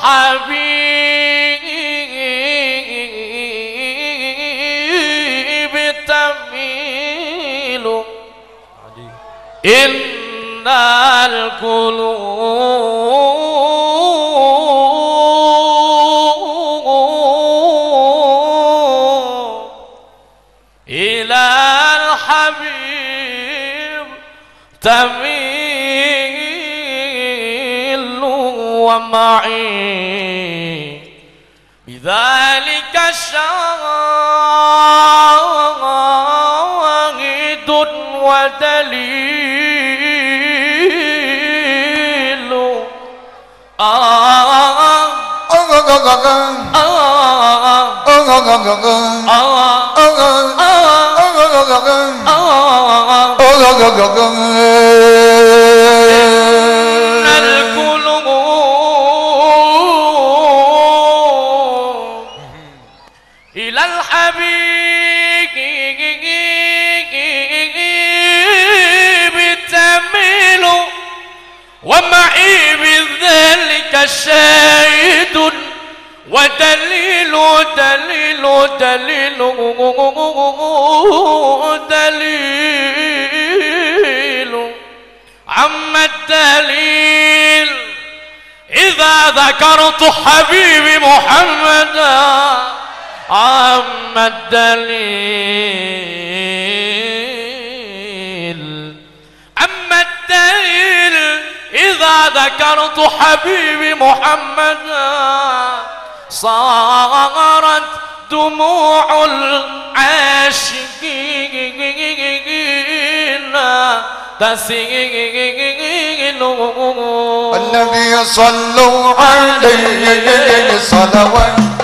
الحبيب تميل. إن القلوب إلى الحبيب تميل. ومعي بذلك شاهد ودليل آه آه آه الحبيب تميل ومعي بذلك شاهد ودليل دليل دليل دليل عما الدليل إذا ذكرت حبيبي محمدا عما الدليل أما الدليل إذا ذكرت حبيبي محمدا صارت دموع العاشقين تسيل. النبي صلوا عليه صلوات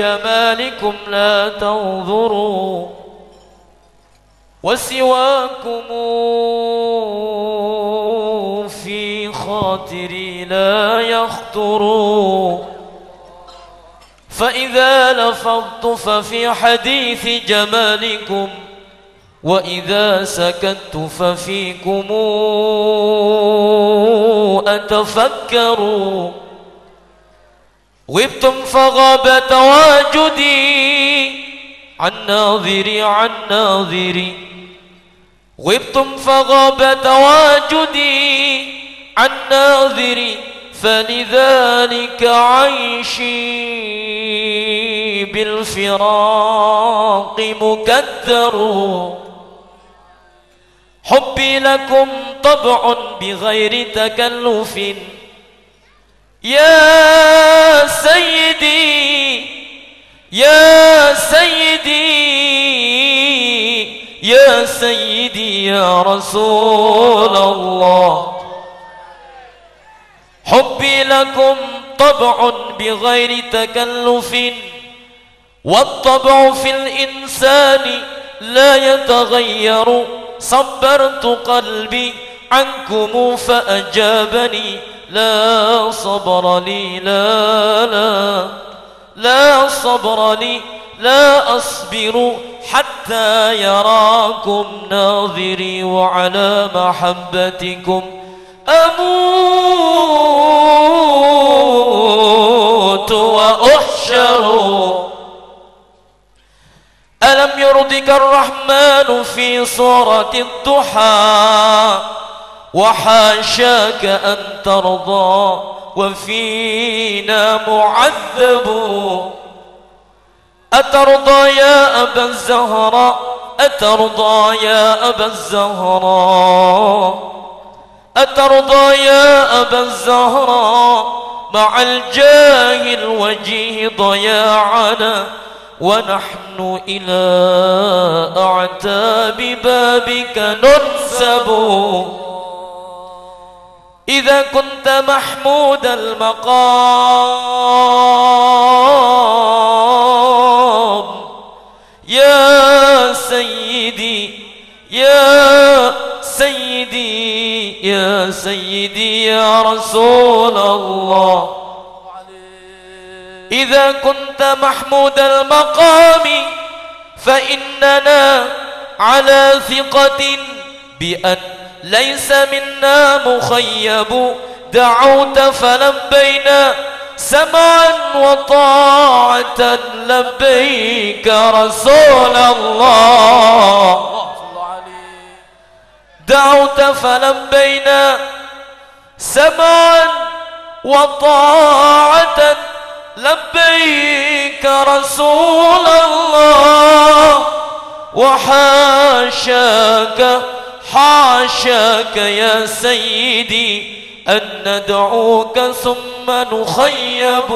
جمالكم لا تنظروا وسواكم في خاطري لا يخطر فإذا لفظت ففي حديث جمالكم وإذا سكت ففيكم أتفكر غبتم فغاب تواجدي. عن ناظري عن ناظري. غبتم فغاب تواجدي. عن ناظري فلذلك عيشي بالفراق مكدر. حبي لكم طبع بغير تكلف. يا يا سيدي يا سيدي يا رسول الله. حبي لكم طبع بغير تكلف والطبع في الإنسان لا يتغير. صبرت قلبي عنكم فأجابني لا صبر لي لا لا. لا صبر لي لا أصبر حتى يراكم ناظري وعلى محبتكم. أموت وأحشر. ألم يرضك الرحمن في صورة الضحى وحاشاك أن ترضى؟ وفينا معذب. أترضى يا أبا الزهراء أترضى يا أبا الزهراء أترضى يا أبا الزهراء مع الجاه الوجيه ضياعنا ونحن إلى أعتاب بابك ننسب. إذا كنت محمود المقام. يا سيدي يا سيدي يا سيدي يا رسول الله. إذا كنت محمود المقام فإننا على ثقة بأن ليس منا مخيب. دعوت فلبينا سمعا وطاعة. لبيك رسول الله. دعوت فلبينا سمعا وطاعة. لبيك رسول الله. وحاشاك حاشاك يا سيدي أن ندعوك ثم نخيب.